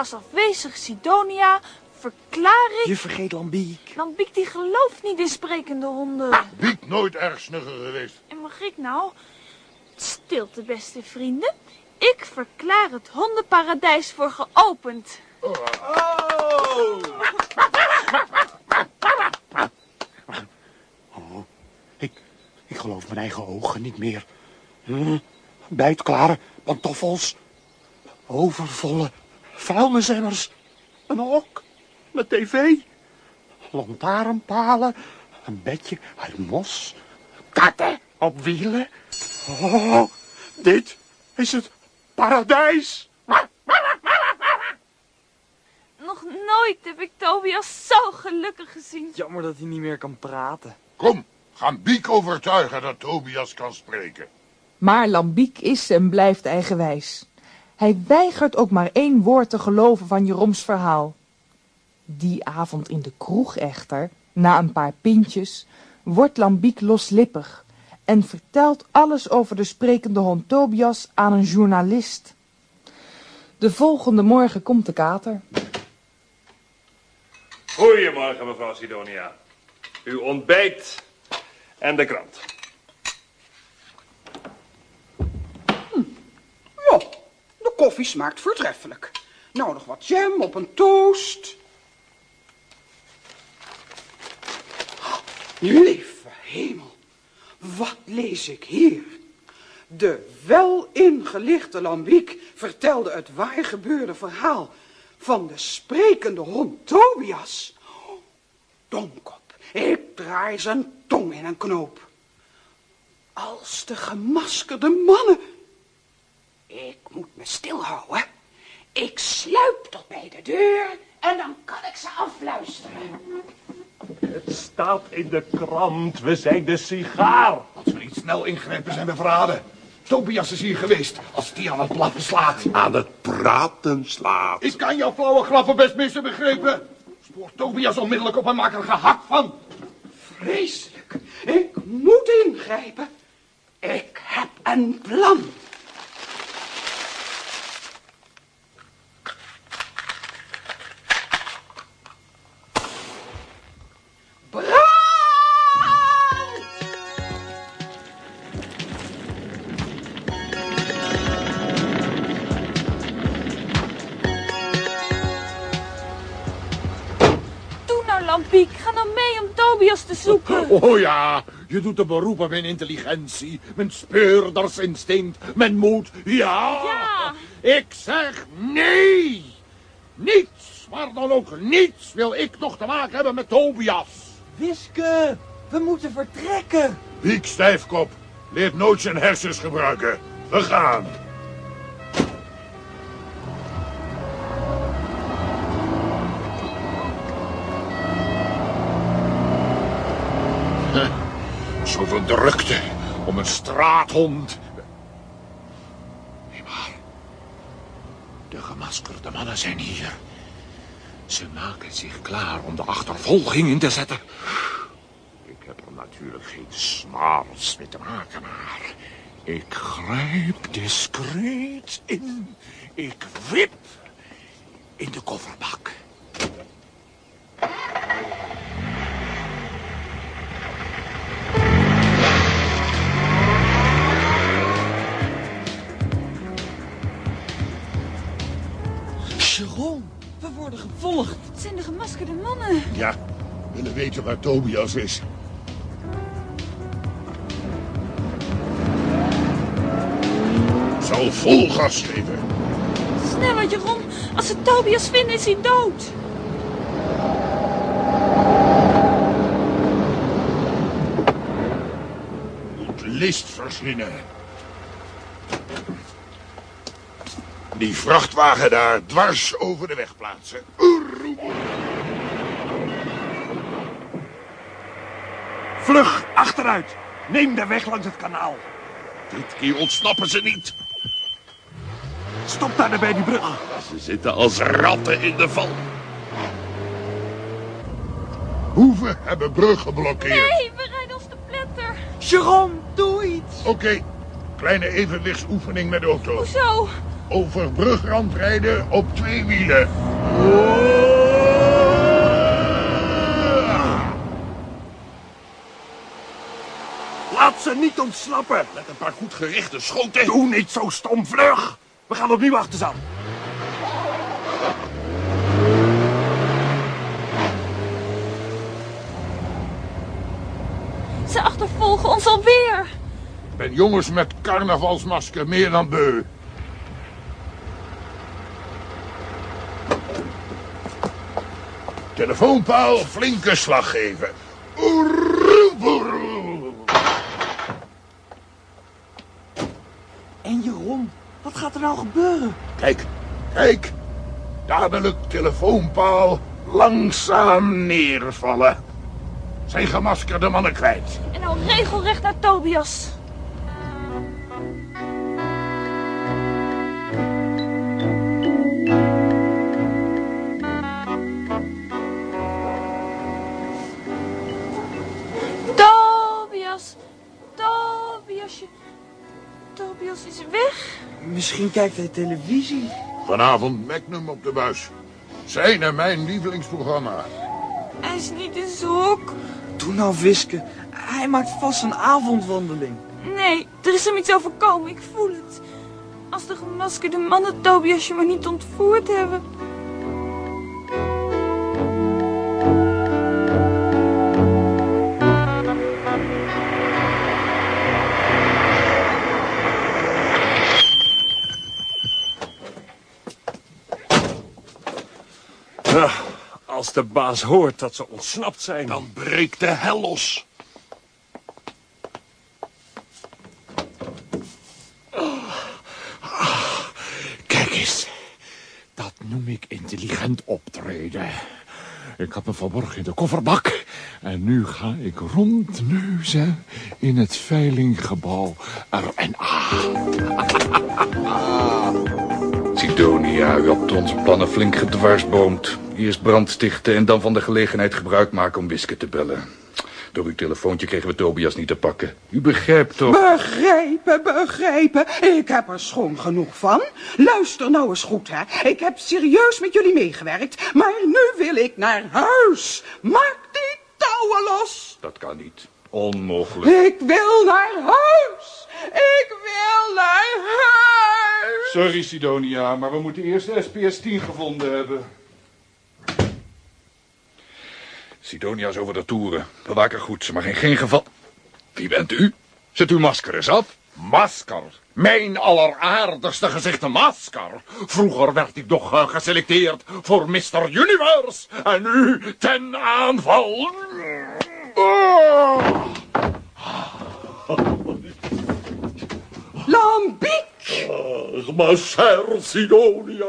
Helaas afwezige Sidonia, verklaar ik... Je vergeet Lambiek. Lambiek die gelooft niet in sprekende honden. Biek nooit erg snugger geweest. En mag ik nou? Stilte, beste vrienden. Ik verklaar het hondenparadijs voor geopend. Oh! Oh, ik, ik geloof mijn eigen ogen niet meer. Hm, bijtklare pantoffels, overvolle vuilnisemmers, een hok met tv, lantaarnpalen, een bedje uit mos, katten op wielen. Oh, dit is het paradijs. Nog nooit heb ik Tobias zo gelukkig gezien. Jammer dat hij niet meer kan praten. Kom, ga Biek overtuigen dat Tobias kan spreken. Maar Lambiek is en blijft eigenwijs. Hij weigert ook maar één woord te geloven van Jeroms verhaal. Die avond in de kroeg echter, na een paar pintjes, wordt Lambiek loslippig en vertelt alles over de sprekende hond Tobias aan een journalist. De volgende morgen komt de kater. Goedemorgen, mevrouw Sidonia. Uw ontbijt en de krant. Ja, de koffie smaakt voortreffelijk. Nou, nog wat jam op een toast. Lieve hemel, wat lees ik hier? De wel ingelichte Lambiek vertelde het waar gebeurde verhaal van de sprekende hond Tobias. Domkop, ik draai zijn tong in een knoop. Als de gemaskerde mannen. Ik moet me stilhouden. Ik sluip tot bij de deur en dan kan ik ze afluisteren. Het staat in de krant. We zijn de sigaar. Als we niet snel ingrijpen, zijn we verraden. Tobias is hier geweest. Als die aan het blaffen slaat. Aan het praten slaat. Ik kan jouw flauwe grappen best missen, begrepen? Spoor Tobias onmiddellijk op en maak er gehakt van. Vreselijk. Ik moet ingrijpen. Ik heb een plan. Te zoeken. Oh ja, je doet een beroep op mijn intelligentie, mijn speurdersinstinct, mijn moed. Ja, Ja. ik zeg nee. Niets, maar dan ook niets wil ik nog te maken hebben met Tobias. Wiske, we moeten vertrekken. Biek stijfkop leert nooit zijn hersens gebruiken. We gaan. Drukte om een straathond. Nee, maar de gemaskerde mannen zijn hier. Ze maken zich klaar om de achtervolging in te zetten. Ik heb er natuurlijk geen snaars mee te maken, maar ik grijp discreet in. Ik wip in de kofferbak. Sharon, we worden gevolgd. Het zijn de gemaskerde mannen. Ja, willen weten waar Tobias is. Zal vol gas geven. Sneller, Jeroen. Als ze Tobias vinden, is hij dood. Moet list verzinnen. Die vrachtwagen daar dwars over de weg plaatsen. Vlug, achteruit. Neem de weg langs het kanaal. Dit keer ontsnappen ze niet. Stop daar bij die brug. Ze zitten als ratten in de val. Hoeven hebben brug geblokkeerd. Nee, we rijden ons te pletter. Sharon, doe iets. Oké, kleine evenwichtsoefening met auto. Hoezo? over brugrand rijden op twee wielen. Laat ze niet ontsnappen. Met een paar goed gerichte schoten. Doe niet zo stom vlug. We gaan opnieuw achter ze aan. Ze achtervolgen ons alweer. Ik ben jongens met carnavalsmasker meer dan beu. Telefoonpaal, flinke slag geven. En Jeroen, wat gaat er nou gebeuren? Kijk, kijk. Dadelijk telefoonpaal langzaam neervallen. Zijn gemaskerde mannen kwijt. En nou regelrecht naar Tobias. Tobias. Is weg. Misschien kijkt hij televisie. Vanavond Magnum op de buis. Zijn en mijn lievelingsprogramma. Hij is niet in zijn hok. Doe nou, Wiske. Hij maakt vast een avondwandeling. Nee, er is hem iets overkomen. Ik voel het. Als de gemaskerde mannen Tobiasje maar niet ontvoerd hebben. Als de baas hoort dat ze ontsnapt zijn... Dan breekt de hel los. Kijk eens. Dat noem ik intelligent optreden. Ik had me verborgen in de kofferbak. En nu ga ik rondneuzen in het veilinggebouw RNA. Sidonia, u had onze plannen flink gedwarsboomd. Eerst brand stichten en dan van de gelegenheid gebruik maken om Wiske te bellen. Door uw telefoontje kregen we Tobias niet te pakken. U begrijpt toch? Begrijpen, begrijpen. Ik heb er schoon genoeg van. Luister nou eens goed, hè. Ik heb serieus met jullie meegewerkt, maar nu wil ik naar huis. Maak die touwen los. Dat kan niet. Onmogelijk. Ik wil naar huis. Ik wil naar huis. Sorry, Sidonia, maar we moeten eerst de SPS-10 gevonden hebben. Sidonia is over de toeren. Bewaak haar goed, ze mag in geen geval... Wie bent u? Zet uw masker eens af. Masker. Mijn alleraardigste gezicht een masker. Vroeger werd ik nog eh, geselecteerd voor Mr. Universe. En nu ten aanval. Oh. Lambiek! Ach, ma chère Sidonia.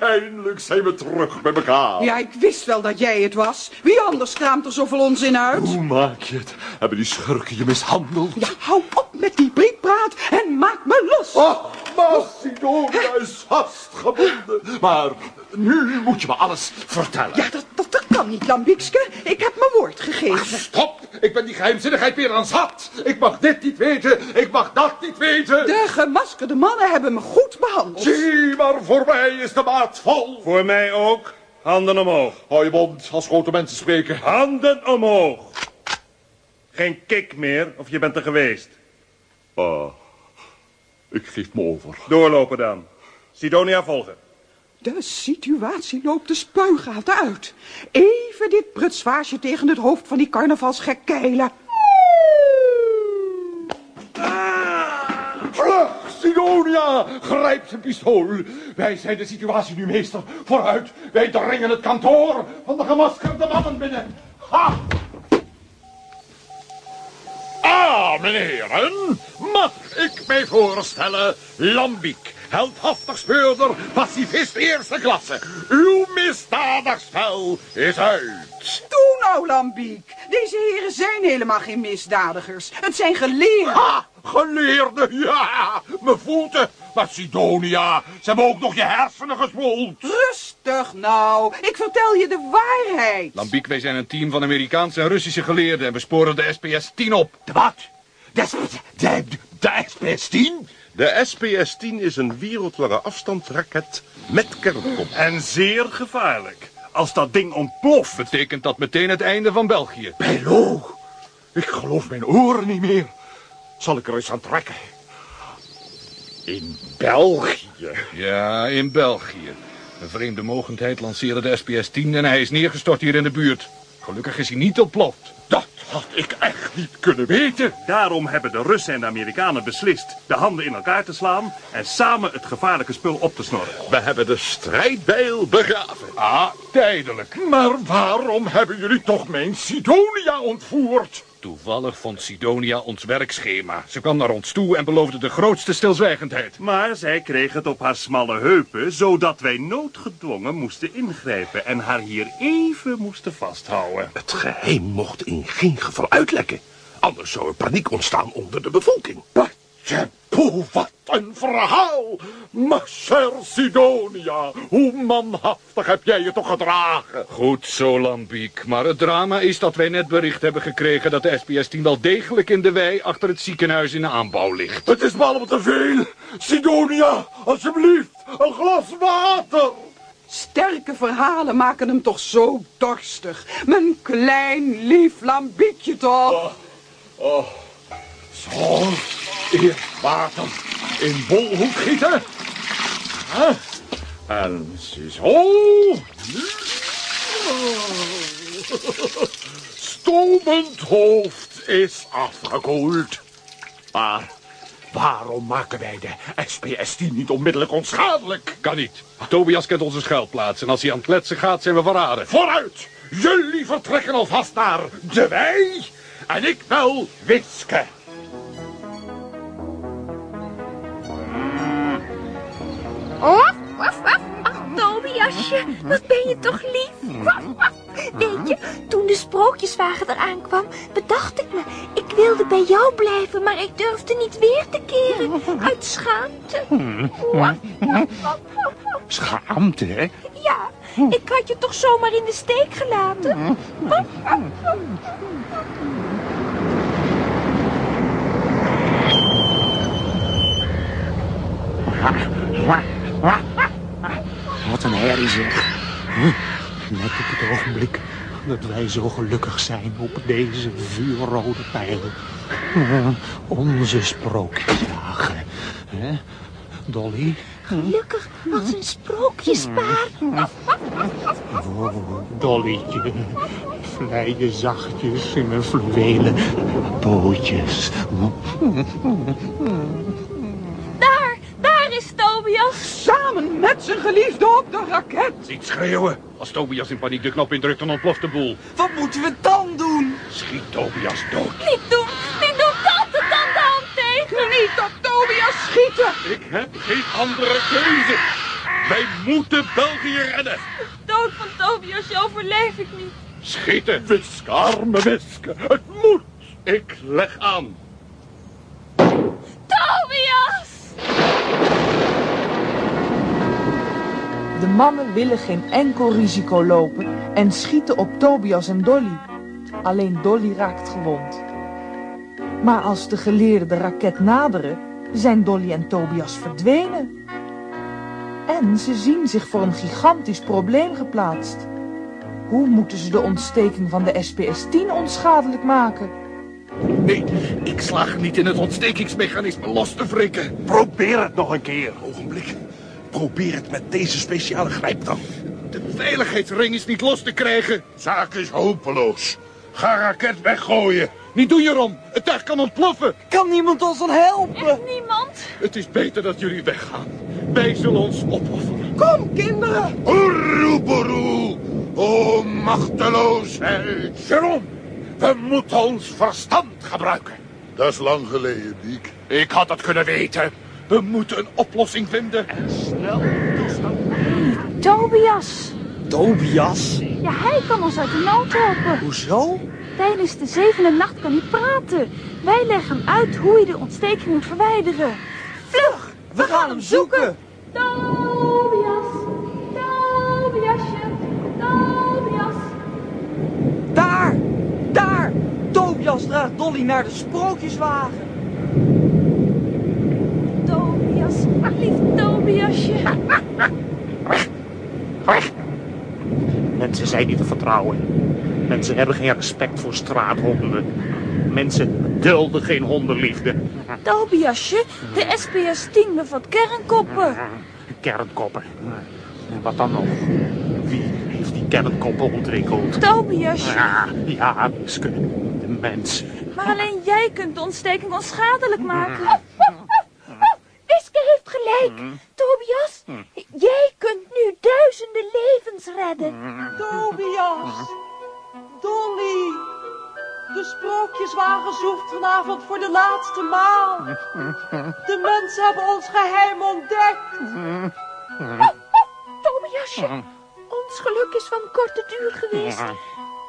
Eindelijk zijn we terug bij elkaar. Ja, ik wist wel dat jij het was. Wie anders kraamt er zoveel onzin uit? Hoe maak je het? Hebben die schurken je mishandeld? Ja, hou op met die briekpraat en maak me los. Ach, ma Sidonia is vastgebonden. Maar nu moet je me alles vertellen. Ja, dat, dat, dat kan niet, Lambiekske. Ik heb mijn woord gegeven. Stop! Ik ben die geheimzinnigheid weer aan zat. Ik mag dit niet weten. Ik mag dat niet weten. De gemaskerde mannen hebben me goed behandeld. Zie, maar voor mij is de maat vol. Voor mij ook. Handen omhoog. Hou je mond als grote mensen spreken. Handen omhoog. Geen kick meer, of je bent er geweest. Ah, ik geef me over. Doorlopen dan. Sidonia volgen. De situatie loopt de spuigaten uit. Even dit prutsvaasje tegen het hoofd van die carnavalsgek keilen. Vlug, Sidonia! Grijp zijn pistool. Wij zijn de situatie nu meester. Vooruit, wij dringen het kantoor van de gemaskerde mannen binnen. Ha! Ah, meneren, mag ik mij voorstellen, Lambiek, heldhaftig speurder, pacifist eerste klasse. Uw misdadig spel is uit. Doe nou, Lambiek. Deze heren zijn helemaal geen misdadigers. Het zijn geleerden. Ha! Geleerde, ja, me voeten. Maar Sidonia, ze hebben ook nog je hersenen gespoeld. Rustig nou. Ik vertel je de waarheid. Lambiek, wij zijn een team van Amerikaanse en Russische geleerden... en we sporen de SPS-10 op. De wat? De, de, de SPS-10? De SPS-10 is een wereldlange afstandsraket met kernkom. En zeer gevaarlijk. Als dat ding ontploft... Betekent dat meteen het einde van België. Bello, ik geloof mijn oren niet meer. Zal ik er eens aan trekken. In België. Ja, in België. Een vreemde mogendheid lanceerde de SPS-10 en hij is neergestort hier in de buurt. Gelukkig is hij niet ontploft. Dat had ik echt niet kunnen weten. Daarom hebben de Russen en de Amerikanen beslist de handen in elkaar te slaan en samen het gevaarlijke spul op te snorren. We hebben de strijdbijl begraven. Ah, tijdelijk. Maar waarom hebben jullie toch mijn Sidonia ontvoerd? Toevallig vond Sidonia ons werkschema. Ze kwam naar ons toe en beloofde de grootste stilzwijgendheid. Maar zij kreeg het op haar smalle heupen, zodat wij noodgedwongen moesten ingrijpen en haar hier even moesten vasthouden. Het geheim mocht in geen geval uitlekken. Anders zou er paniek ontstaan onder de bevolking. Poe, wat een verhaal! Maar Sidonia, hoe manhaftig heb jij je toch gedragen? Goed zo, Lambiek. Maar het drama is dat wij net bericht hebben gekregen... dat de SPS-10 wel degelijk in de wei achter het ziekenhuis in de aanbouw ligt. Het is me allemaal te veel. Sidonia, alsjeblieft, een glas water. Sterke verhalen maken hem toch zo dorstig. Mijn klein, lief lambietje toch. Oh, zo, eerst water in bolhoek gieten. Huh? En ziezo. Stomend hoofd is afgekoeld. Maar waarom maken wij de SPS-10 niet onmiddellijk onschadelijk? Kan niet. Tobias kent onze schuilplaats en als hij aan het kletsen gaat zijn we verraden. Vooruit! Jullie vertrekken alvast naar de wei en ik wel Wiske. Of. Ach, Tobiasje, wat ben je toch lief. Waf, waf. Weet je, toen de sprookjeswagen eraan kwam, bedacht ik me, ik wilde bij jou blijven, maar ik durfde niet weer te keren, uit schaamte. Waf, waf, waf, waf. Schaamte, hè? Ja, ik had je toch zomaar in de steek gelaten? Waf, waf. Wat een herrie zeg. Net op het ogenblik dat wij zo gelukkig zijn op deze vuurrode pijl. Eh, Onze sprookjesdagen. hè? Dolly? Gelukkig als een sprookjespaar. Oh, Dollytje. Vlei je zachtjes in mijn fluwelen pootjes. Daar, daar is Tobias. Samen met zijn geliefde op de raket. Niet schreeuwen. Als Tobias in paniek de knop indrukt, dan ontploft de boel. Wat moeten we dan doen? Schiet Tobias dood. Niet doen, niet doen, dat het dan de hand tegen. Niet op Tobias schieten. Ik heb geen andere keuze. Wij moeten België redden. Dood van Tobias overleef ik niet. Schieten. Wiske, arme Wiske, het moet. Ik leg aan. Tobias! De mannen willen geen enkel risico lopen en schieten op Tobias en Dolly. Alleen Dolly raakt gewond. Maar als de geleerden de raket naderen, zijn Dolly en Tobias verdwenen. En ze zien zich voor een gigantisch probleem geplaatst. Hoe moeten ze de ontsteking van de SPS-10 onschadelijk maken? Nee, ik slaag niet in het ontstekingsmechanisme los te wrikken. Probeer het nog een keer. Ogenblik. Probeer het met deze speciale grijptang. De veiligheidsring is niet los te krijgen. Zaak is hopeloos. Ga raket weggooien. Niet doen, Jeroen. Het tuig kan ontploffen. Kan niemand ons dan helpen? Echt niemand? Het is beter dat jullie weggaan. Wij zullen ons opofferen. Kom, kinderen. Oeroeboeroe. O machteloosheid. Sharon, we moeten ons verstand gebruiken. Dat is lang geleden, Diek. Ik had het kunnen weten. We moeten een oplossing vinden. Snel. Tobias. Tobias? Ja, hij kan ons uit de nood helpen. Hoezo? Tijdens de zevende nacht kan hij praten. Wij leggen hem uit hoe je de ontsteking moet verwijderen. Vlug! We gaan hem zoeken. Tobias! Tobiasje! Tobias! Daar, daar. Tobias draagt Dolly naar de sprookjeswagen. Tobias, lief Tobiasje. Mensen zijn niet te vertrouwen. Mensen hebben geen respect voor straathonden. Mensen dulde geen hondenliefde. Tobiasje, de SPS-10 bevat kernkoppen. Kernkoppen. En wat dan nog? Wie heeft die kernkoppen ontwikkeld? Tobiasje. Ja, ja, Wiske. De mensen. Maar alleen jij kunt de ontsteking onschadelijk maken. Wiske heeft gelijk. Tobias, jij kunt nu duizenden levens redden. Tobias, Dolly, de sprookjeswagen zoeft vanavond voor de laatste maal. De mensen hebben ons geheim ontdekt. Tobiasje, ons geluk is van korte duur geweest.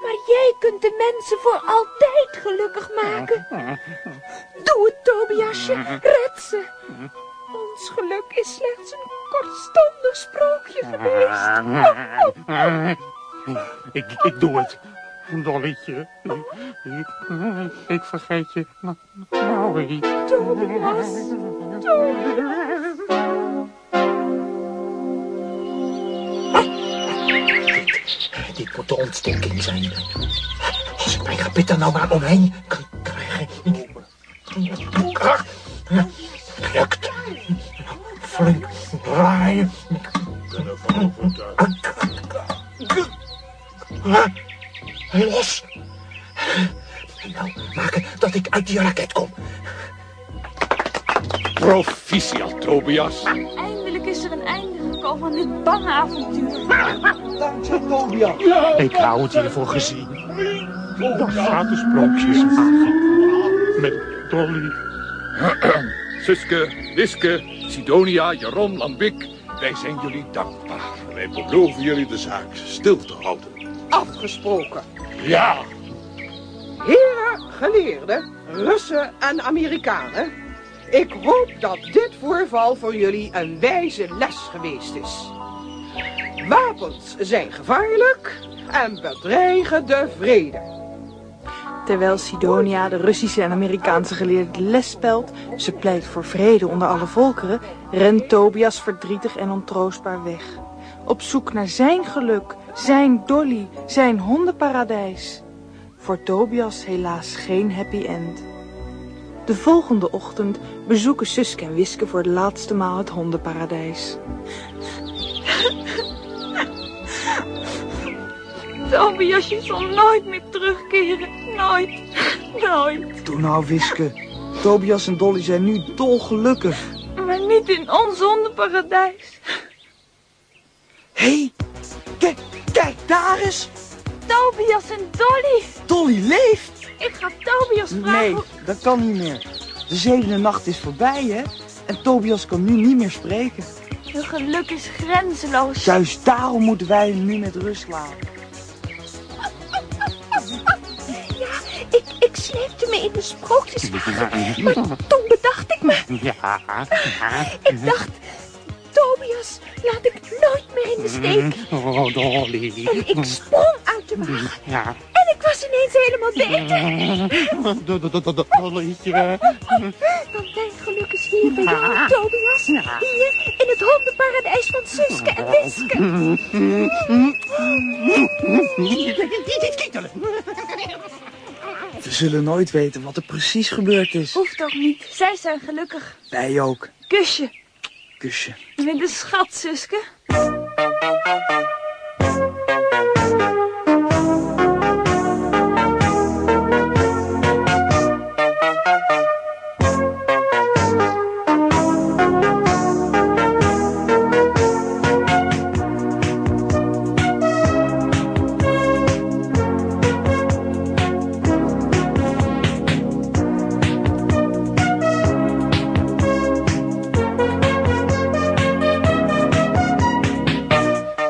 Maar jij kunt de mensen voor altijd gelukkig maken. Doe het, Tobiasje. Red ze. Ons geluk is slechts een kortstondig sprookje geweest. Ik, ik doe het. Dolletje. Ik, ik vergeet je nou, nou niet. Tobias. Tobias. Dit moet de ontsteking zijn. Als ik mijn gebit er nou maar omheen kan krijgen. Dat die raket kom. Proficiat, Tobias. Eindelijk is er een einde gekomen aan dit bange avontuur. Dankzij Tobias. Ik hou het hiervoor gezien. Dan gaat de sprookjeswagen. Met Dolly. Suske, Wiske, Sidonia, Jeroen, Lambik. Wij zijn jullie dankbaar. Wij beloven jullie de zaak stil te houden. Afgesproken. Ja. Geleerden, Russen en Amerikanen. Ik hoop dat dit voorval voor jullie een wijze les geweest is. Wapens zijn gevaarlijk en bedreigen de vrede. Terwijl Sidonia de Russische en Amerikaanse geleerde de les spelt, ze pleit voor vrede onder alle volkeren, rent Tobias verdrietig en ontroostbaar weg. Op zoek naar zijn geluk, zijn Dolly, zijn hondenparadijs. Voor Tobias helaas geen happy end. De volgende ochtend bezoeken Suske en Wiske voor de laatste maal het hondenparadijs. Tobiasje zal nooit meer terugkeren. Nooit. Nooit. Doe nou, Wiske. Tobias en Dolly zijn nu dolgelukkig. Maar niet in ons hondenparadijs. Hé, hey, kijk, kijk daar eens. Tobias en Dolly. Dolly leeft. Ik ga Tobias vragen. Nee, dat kan niet meer. De zevende nacht is voorbij, hè? En Tobias kan nu niet meer spreken. Je geluk is grenzeloos. Juist daarom moeten wij hem nu met rust laten. Ja, ik, ik sleepte me in de sprookjeswagen. Maar toen bedacht ik me. Ja. Ik dacht, Tobias laat ik nooit meer in de steek. Oh, Dolly. En ik sprong uit de wagen. Ja. En ik was ineens helemaal beter. Dolletje. Want mijn geluk is hier bij jou, Tobias. Hier in het hondenparadijs van Suske en Wiske. We zullen nooit weten wat er precies gebeurd is. Hoeft ook niet. Zij zijn gelukkig. Wij ook. Kusje. Kusje. Je bent een schat, Suske.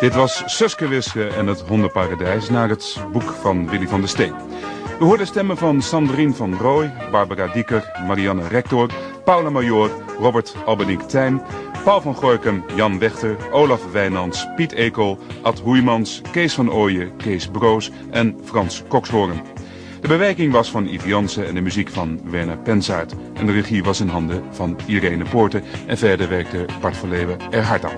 Dit was Suske Wiske en het hondenparadijs naar het boek van Willy van der Steen. We hoorden stemmen van Sandrine van Rooij, Barbara Dieker, Marianne Rector, Paula Major, Robert Albenink Tijn, Paul van Gorkum, Jan Wechter, Olaf Wijnands, Piet Ekel, Ad Hoeimans, Kees van Ooyen, Kees Broos en Frans Kokshoorn. De bewerking was van Yves Jansen en de muziek van Werner Pensaert. En de regie was in handen van Irene Poorten en verder werkte Bart Verleeuwen er hard aan.